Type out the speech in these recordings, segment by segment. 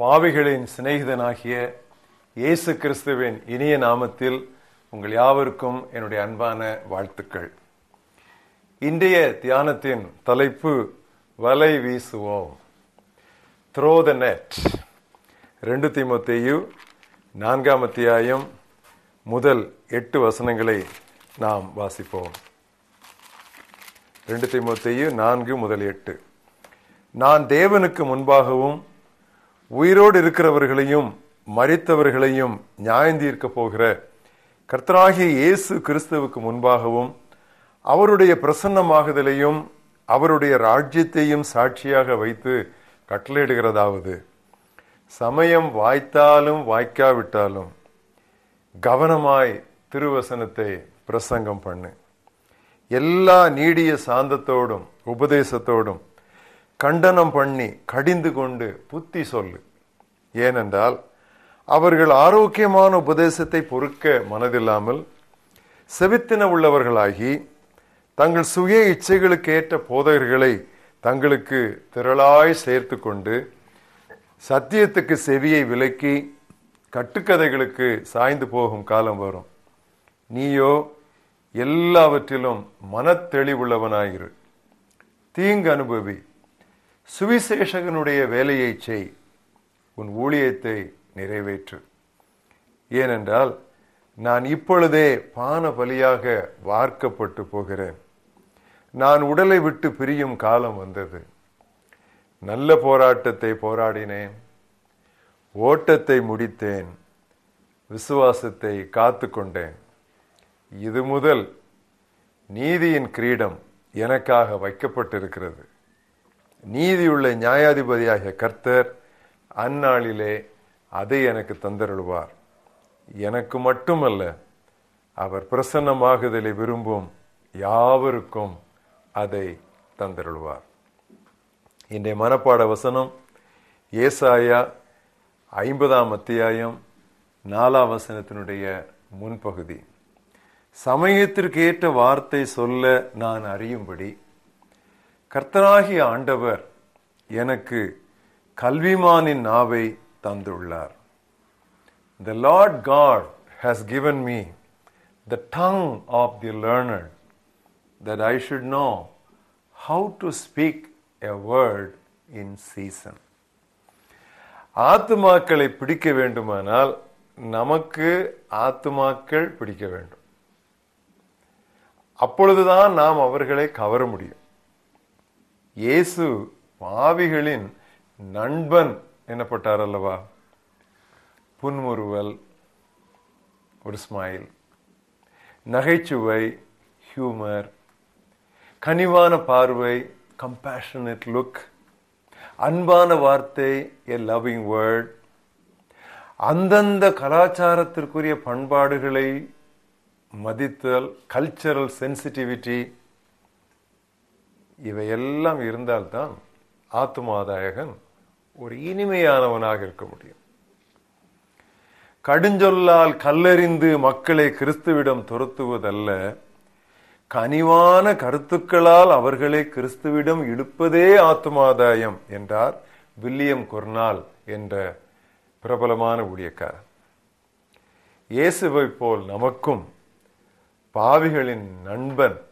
பாவிகளின் சிநேகிதனாகிய இயேசு கிறிஸ்துவின் இனிய நாமத்தில் உங்கள் யாவருக்கும் என்னுடைய அன்பான வாழ்த்துக்கள். இன்றைய தியானத்தின் தலைப்பு வலை வீசுவோம். த்ரோ த நெட் ரெண்டு தீமோத்தேயு நான்காம் அத்தியாயம் முதல் எட்டு வசனங்களை நாம் வாசிப்போம். ரெண்டு தீமோத்தேயு நான்கு முதல் எட்டு. நான் தேவனுக்கு முன்பாகவும் உயிரோடு இருக்கிறவர்களையும் மறித்தவர்களையும் நியாயந்தீர்க்க போகிற கர்த்தராகிய இயேசு கிறிஸ்துவுக்கு முன்பாகவும் அவருடைய பிரசன்னமாகுதலையும் அவருடைய ராஜ்யத்தையும் சாட்சியாக வைத்து கட்டளையிடுகிறதாவது. சமயம் வாய்த்தாலும் வாய்க்காவிட்டாலும் கவனமாய் திருவசனத்தை பிரசங்கம் பண்ணு. எல்லா நீடிய சாந்தத்தோடும் உபதேசத்தோடும் கண்டனம் பண்ணி கடிந்து கொண்டு புத்தி சொல்லு. ஏனென்றால் அவர்கள் ஆரோக்கியமான உபதேசத்தை பொறுக்க மனதில்லாமல் செவித்தின உள்ளவர்களாகி தங்கள் சுய இச்சைகளுக்கு ஏற்ற போதகர்களை தங்களுக்கு திரளாய் சேர்த்து கொண்டு சத்தியத்துக்கு செவியை விலக்கி கட்டுக்கதைகளுக்கு சாய்ந்து போகும் காலம் வரும். நீயோ எல்லாவற்றிலும் மனத்தெளிவுள்ளவனாயிரு. தீங்கு அனுபவி சுவிசேஷகனுடைய வேலையை செய். உன் ஊழியத்தை நிறைவேற்று. ஏனென்றால் நான் இப்பொழுதே பான பலியாக வார்க்கப்பட்டு போகிறேன். நான் உடலை விட்டு பிரியும் காலம் வந்தது. நல்ல போராட்டத்தை போராடினேன். ஓட்டத்தை முடித்தேன். விசுவாசத்தை காத்து கொண்டேன் இது முதல் நீதியின் கிரீடம் எனக்காக வைக்கப்பட்டிருக்கிறது. நீதியுள்ள நியாயாதிபதியாகிய கர்த்தர் அந்நாளிலே அதை எனக்கு தந்தருள்வார். எனக்கு மட்டுமல்ல அவர் பிரசன்னமாகுதலை விரும்பும் யாவருக்கும் அதை தந்தருள்வார். இன்றைய மனப்பாட வசனம் ஏசாயா ஐம்பதாம் அத்தியாயம் நாலாம் வசனத்தினுடைய முன்பகுதி. சமயத்திற்கு ஏற்ற வார்த்தை சொல்ல நான் அறியும்படி கர்த்தராகிய ஆண்டவர் எனக்கு கல்விமானின் நாவை தந்துள்ளார். The Lord God has given me the tongue of the learned that I should know how to speak a word in season. ஆத்துமாக்களை பிடிக்க வேண்டுமானால் நமக்கு ஆத்துமாக்கள் பிடிக்க வேண்டும். அப்பொழுதுதான் நாம் அவர்களை கவர முடியும். இயேசு பாவிகளின் நண்பன் எனப்பட்டார் அல்லவா? புன்முறுவல் ஒரு ஸ்மைல் நகைச்சுவை ஹியூமர் கனிவான பார்வை கம்பேஷனட் லுக் அன்பான வார்த்தை எ லவ்விங் வேர்ட் அந்தந்த கலாச்சாரத்திற்குரிய பண்பாடுகளை மதித்தல் கல்ச்சரல் சென்சிட்டிவிட்டி இவையெல்லாம் இருந்தால்தான் ஆத்துமாதாயகன் ஒரு இனிமையானவனாக இருக்க முடியும். கடுஞ்சொல்லால் கல்லறிந்து மக்களை கிறிஸ்துவிடம் துரத்துவதல்ல கனிவான கருத்துக்களால் அவர்களை கிறிஸ்துவிடம் இழுப்பதே ஆத்துமாதாயம் என்றார் வில்லியம் கொர்னால் என்ற பிரபலமான ஊழியக்காரர். இயேசுவை போல் நமக்கும் பாவிகளின் நண்பன்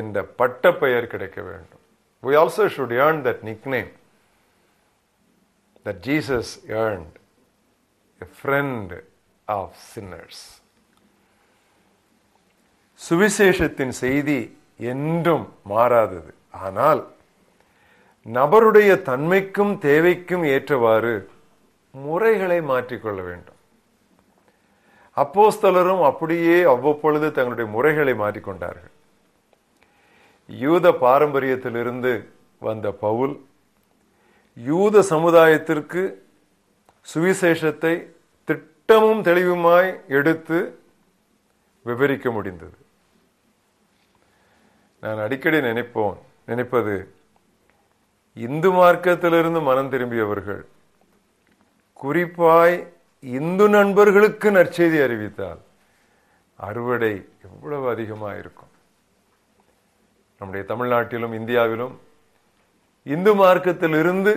என்ற பட்ட பெயர் கிடைக்க வேண்டும். We also should earn that nickname that Jesus earned a friend of sinners சுவிசேஷத்தின் செய்தி என்றும் மாறாதது. ஆனால் நபருடைய தன்மைக்கும் தேவைக்கும் ஏற்றவாறு முறைகளை மாற்றிக்கொள்ள வேண்டும். அப்போஸ்தலரும் அப்படியே அவ்வப்பொழுது தங்களுடைய முறைகளை மாற்றிக்கொண்டார்கள். யூத பாரம்பரியத்திலிருந்து வந்த பவுல் யூத சமுதாயத்திற்கு சுவிசேஷத்தை திட்டமும் தெளிவுமாய் எடுத்து விவரிக்க முடிந்தது. நான் அடிக்கடி நினைப்போம் நினைப்பது இந்து மார்க்கத்திலிருந்து மனம் திரும்பியவர்கள் குறிப்பாய் இந்து நண்பர்களுக்கு நற்செய்தி அறிவித்தால் அறுவடை எவ்வளவு அதிகமாக இருக்கும் நம்முடைய தமிழ்நாட்டிலும் இந்தியாவிலும் இந்து மார்க்கத்தில் இருந்து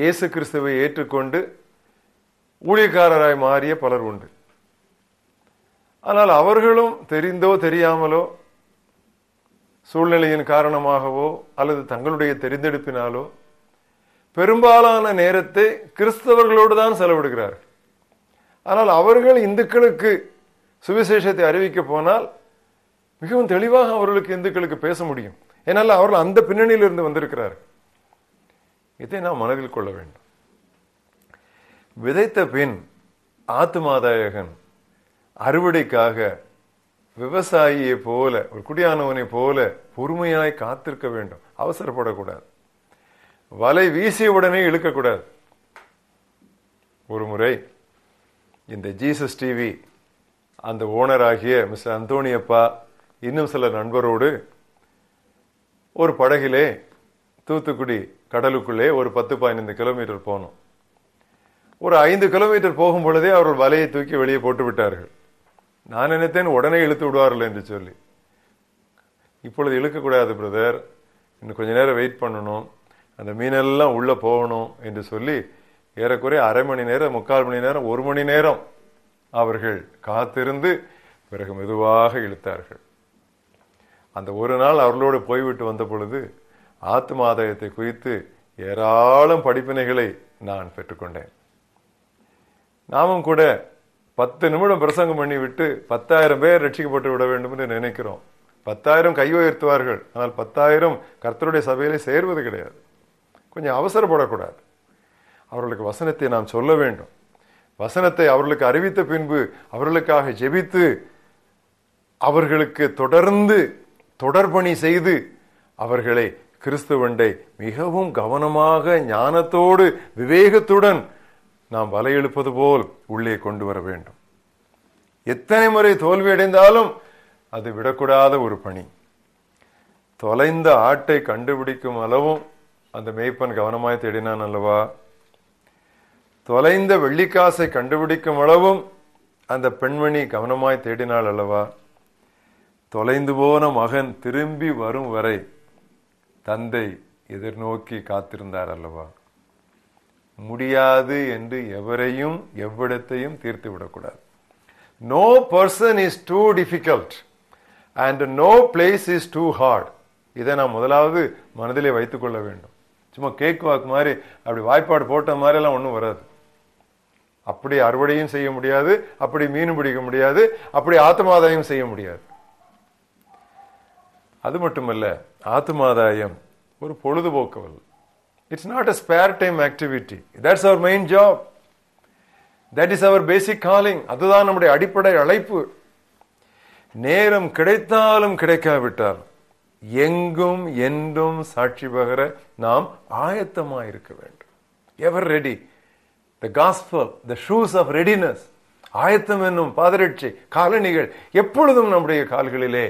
இயேசு கிறிஸ்துவை ஏற்றுக்கொண்டு ஊழியக்காரராய் மாறிய பலர் உண்டு. ஆனால் அவர்களும் தெரிந்தோ தெரியாமலோ சூழ்நிலையின் காரணமாகவோ அல்லது தங்களுடைய தெரிந்தெடுப்பினாலோ பெரும்பாலான நேரத்தை கிறிஸ்தவர்களோடு தான் செலவிடுகிறார்கள். ஆனால் அவர்கள் இந்துக்களுக்கு சுவிசேஷத்தை அறிவிக்க போனால் மிகவும் தெளிவாக அவர்களுக்கு இந்துக்களுக்கு பேச முடியும். ஏன்னால் அவர்கள் அந்த பின்னணியிலிருந்து வந்திருக்கிறார். இதை நாம் மனதில் கொள்ள வேண்டும். விதைத்த பின் ஆத்துமாதாயகன் அறுவடைக்காக விவசாயியை போல ஒரு குடியானவனை போல பொறுமையாய் காத்திருக்க வேண்டும். அவசரப்படக்கூடாது. வலை வீசிய உடனே இழுக்கக்கூடாது. ஒரு முறை இந்த ஜீசஸ் டிவி அந்த ஓனர் ஆகிய மிஸ்டர் அந்தோணியப்பா இன்னும் சில நண்பரோடு ஒரு படகிலே தூத்துக்குடி கடலுக்குள்ளே ஒரு பத்து பதினைந்து கிலோமீட்டர் போனோம். ஒரு ஐந்து கிலோமீட்டர் போகும் பொழுதே அவர்கள் வலையை தூக்கி வெளியே போட்டு விட்டார்கள். நான் நினைத்தேன் உடனே இழுத்து விடுவார்கள் என்று சொல்லி. இப்பொழுது இழுக்கக்கூடாது பிரதர். இன்னும் கொஞ்ச நேரம் வெயிட் பண்ணணும். அந்த மீனெல்லாம் உள்ளே போகணும் என்று சொல்லி ஏறக்குறைய அரை மணி நேரம் முக்கால் மணி நேரம் ஒரு மணி நேரம் அவர்கள் காத்திருந்து பிறகு மெதுவாக இழுத்தார்கள். அந்த ஒரு நாள் அவர்களோடு போய்விட்டு வந்த பொழுது ஆத்மாதயத்தை குறித்து ஏராளம் படிப்பினைகளை நான் பெற்றுக்கொண்டேன். நாமும் கூட பத்து நிமிடம் பிரசங்கம் பண்ணிவிட்டு பத்தாயிரம் பேர் ரட்சிக்கப்பட்டு விட வேண்டும் என்று நினைக்கிறோம். பத்தாயிரம் கை உயர்த்துவார்கள். ஆனால் பத்தாயிரம் கர்த்தருடைய சபையிலே சேர்வது கிடையாது. கொஞ்சம் அவசரப்படக்கூடாது. அவர்களுக்கு வசனத்தை நாம் சொல்ல வேண்டும். வசனத்தை அவர்களுக்கு அறிவித்த பின்பு அவர்களுக்காக ஜெபித்து அவர்களுக்கு தொடர்ந்து தொடர்பணி செய்து அவர்களை கிறிஸ்துவண்டை மிகவும் கவனமாக ஞானத்தோடு விவேகத்துடன் நாம் வலையெழுப்பது போல் உள்ளே கொண்டு வர வேண்டும். எத்தனை முறை தோல்வி அடைந்தாலும் அது விடக்கூடாத ஒரு பணி. தொலைந்த ஆட்டை கண்டுபிடிக்கும் அளவும் அந்த மேய்ப்பன் கவனமாய் தேடினான் அல்லவா? தொலைந்த வெள்ளிக்காசை கண்டுபிடிக்கும் அளவும் அந்த பெண்மணி கவனமாய் தேடினாள் அல்லவா? தொலைந்து போன மகன் திரும்பி வரும் வரை தந்தை எதிர்நோக்கி காத்திருந்தார் அல்லவா? முடியாது என்று எவரையும் எவ்விடத்தையும் தீர்த்து விடக்கூடாது. No person is too difficult and no place is too hard இதை நான் முதலாவது மனதிலே வைத்துக் கொள்ள வேண்டும். சும்மா கேக் வாக்கு மாதிரி அப்படி வாய்ப்பாடு போட்ட மாதிரிலாம் ஒன்றும் வராது. அப்படி அறுவடையும் செய்ய முடியாது அப்படி மீன் பிடிக்க முடியாது அப்படி ஆத்மாதாயம் செய்ய முடியாது. அது மட்டுமல்ல ஆத்மாதாயம் ஒரு பொழுதுபோக்கவல் it's not a spare time activity that's our main job that is our basic calling அதுதான் நம்முடைய அடிப்படை அழைப்பு. நேரம் கிடைத்தாலும் கிடைக்காவிட்டால் எங்கும் என்றும் சாட்சி பகர நாம் ஆயத்தமாயிருக்க வேண்டும். Ever ready the gospel the shoes of readiness ஆயத்தம் என்னும் பாதரட்சி காலணிகள் எப்பொழுதும் நம்முடைய கால்களிலே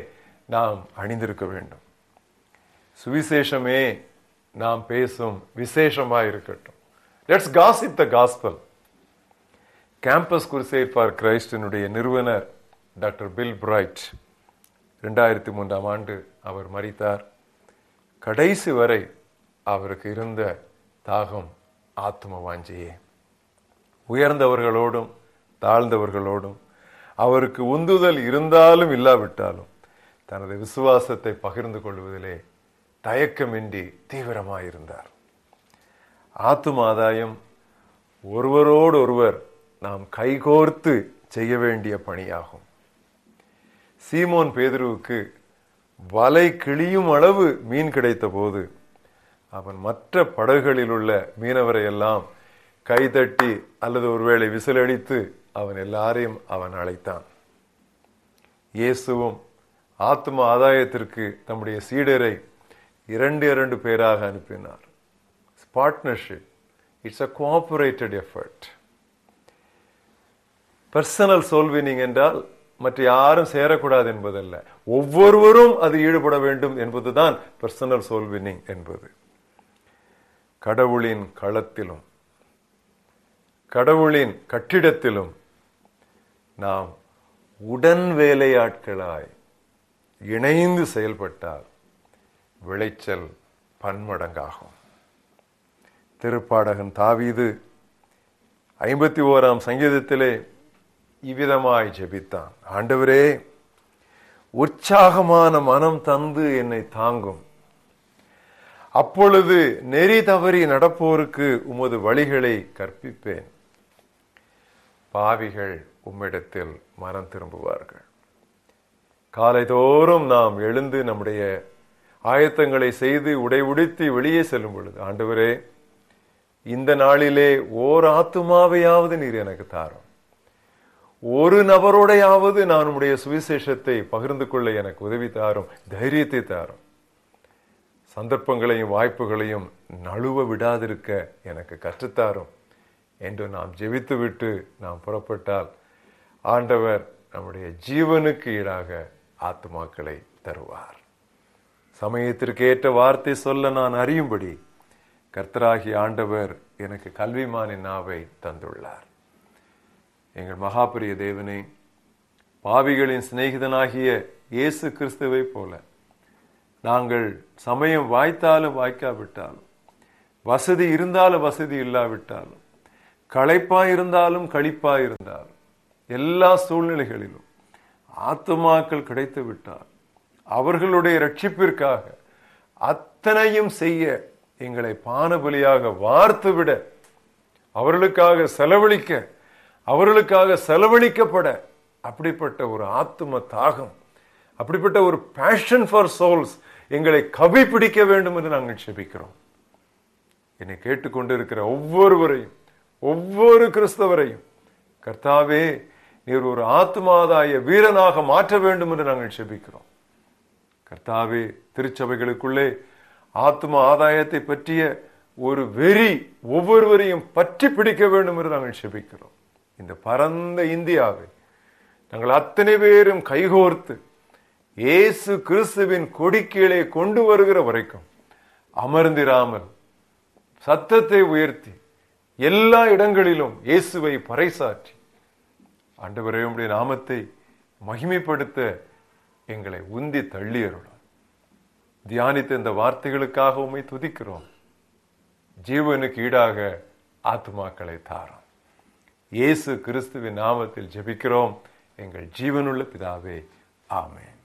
நாம் அணிந்திருக்க வேண்டும். சுவிசேஷமே நாம் பேசும் விசேஷமா இருக்கட்டும் let's gossip the gospel campus crusade for கிரைஸ்டினுடைய நிறுவனர் டாக்டர் பில் பிரைட் ரெண்டாயிரத்தி மூன்றாம் ஆண்டு அவர் மறித்தார் கடைசி வரை அவருக்கு இருந்த தாகம் ஆத்ம வாஞ்சியே. உயர்ந்தவர்களோடும் தாழ்ந்தவர்களோடும் அவருக்கு உந்துதல் இருந்தாலும் இல்லாவிட்டாலும் தனது விசுவாசத்தை பகிர்ந்து கொள்வதிலே தயக்கமின்றி தீவிரமாயிருந்தார். ஆத்துமாதாயம் ஒருவரோடு ஒருவர் நாம் கைகோர்த்து செய்ய வேண்டிய பணியாகும். சீமோன் பேதுருவுக்கு வலை கிழியும் அளவு மீன் கிடைத்த போது அவன் மற்ற படகுகளில் உள்ள மீனவரை எல்லாம் கைதட்டி அல்லது ஒருவேளை விசிலடித்து அவன் எல்லாரையும் அவன் அழைத்தான். இயேசுவும் ஆத்ம ஆதாயத்திற்கு தம்முடைய சீடரை இரண்டு இரண்டு பேராக அனுப்பினார். Partnership it's a cooperated effort personal soul winning என்றால் மற்ற யாரும் சேரக்கூடாது என்பதல்ல. ஒவ்வொருவரும் அது ஈடுபட வேண்டும் என்பதுதான் பர்சனல் சோல்வினிங் என்பது. கடவுளின் களத்திலும் கடவுளின் கட்டிடத்திலும் நாம் உடன் வேலையாட்களாய் இணைந்து செயல்பட்டால் விளைச்சல் பன்மடங்காகும். திருப்பாடகன் தாவீது ஐம்பத்தி ஓராம் சங்கீதத்திலே இவ்விதமாய் ஜெபித்தான். ஆண்டவரே உற்சாகமான மனம் தந்து என்னை தாங்கும். அப்பொழுது நெறி தவறி நடப்போருக்கு உமது வழிகளை கற்பிப்பேன். பாவிகள் உம்மிடத்தில் மனம் திரும்புவார்கள். காலைதோறும் நாம் எழுந்து நம்முடைய ஆயத்தங்களை செய்து உடை உடைத்து வெளியே செல்லும் பொழுது ஆண்டவரே இந்த நாளிலே ஓர் ஆத்துமாவையாவது நீர் எனக்கு தாரும். ஒரு நபரோடையாவது நான் உடைய சுவிசேஷத்தை பகிர்ந்து கொள்ள எனக்கு உதவி தாரும் தைரியத்தை தாரும். சந்தர்ப்பங்களையும் வாய்ப்புகளையும் நழுவ விடாதிருக்க எனக்கு கற்றுத்தாரும் என்று நாம் ஜெபித்துவிட்டு நாம் புறப்பட்டால் ஆண்டவர் நம்முடைய ஜீவனுக்கு ஈடாக ஆத்மாக்களை தருவார். சமயத்திற்கு ஏற்ற வார்த்தை சொல்ல நான் அறியும்படி கர்த்தராகி ஆண்டவர் எனக்கு கல்விமானின் நாவை தந்துள்ளார். எங்கள் மகாபிரிய தேவனே பாவிகளின் சிநேகிதனாகிய இயேசு கிறிஸ்துவை போல நாங்கள் சமயம் வாய்த்தாலும் வாய்க்காவிட்டாலும் வசதி இருந்தாலும் வசதி இல்லாவிட்டாலும் களைப்பாயிருந்தாலும் கழிப்பாயிருந்தாலும் எல்லா சூழ்நிலைகளிலும் ஆத்துமாக்கள் கிடைத்து விட்டால் அவர்களுடைய ரட்சிப்பிற்காக அத்தனையும் செய்ய எங்களை பானபலியாக வார்த்து விட அவர்களுக்காக செலவழிக்க அவர்களுக்காக செலவழிக்கப்பட அப்படிப்பட்ட ஒரு ஆத்தும தாகம் அப்படிப்பட்ட ஒரு பேஷன் ஃபார் சோல்ஸ் எங்களை கவி பிடிக்க வேண்டும் என்று நாங்கள் செபிக்கிறோம். என்னை கேட்டுக்கொண்டிருக்கிற ஒவ்வொருவரையும் ஒவ்வொரு கிறிஸ்தவரையும் கர்த்தாவே நீர் ஒரு ஆத்மாதாய வீரனாக மாற்ற வேண்டும் என்று நாங்கள் செபிக்கிறோம். கர்த்தாவே திருச்சபைகளுக்குள்ளே ஆத்ம ஆதாயத்தை பற்றிய ஒரு வெறி ஒவ்வொருவரையும் பற்றி பிடிக்க வேண்டும் என்று நாங்கள் செபிக்கிறோம். இந்த பரந்த இந்தியாவை நாங்கள் அத்தனை பேரும் கைகோர்த்து இயேசு கிறிஸ்துவின் கொடிக்கீழே கொண்டு வருகிற வரைக்கும் அமர்ந்திராமல் சத்தத்தை உயர்த்தி எல்லா இடங்களிலும் இயேசுவை பறைசாற்றி ஆண்டவரே உடைய நாமத்தை மகிமைப்படுத்த எங்களை உந்தி தள்ளி அருளார் தியானித்த இந்த வார்த்தைகளுக்காக உண்மை துதிக்கிறோம். ஜீவனுக்கு ஈடாக ஆத்மாக்களை தாரோம். இயேசு கிறிஸ்துவின் நாமத்தில் ஜெபிக்கிறோம். எங்கள் ஜீவனுள்ள பிதாவே ஆமென்.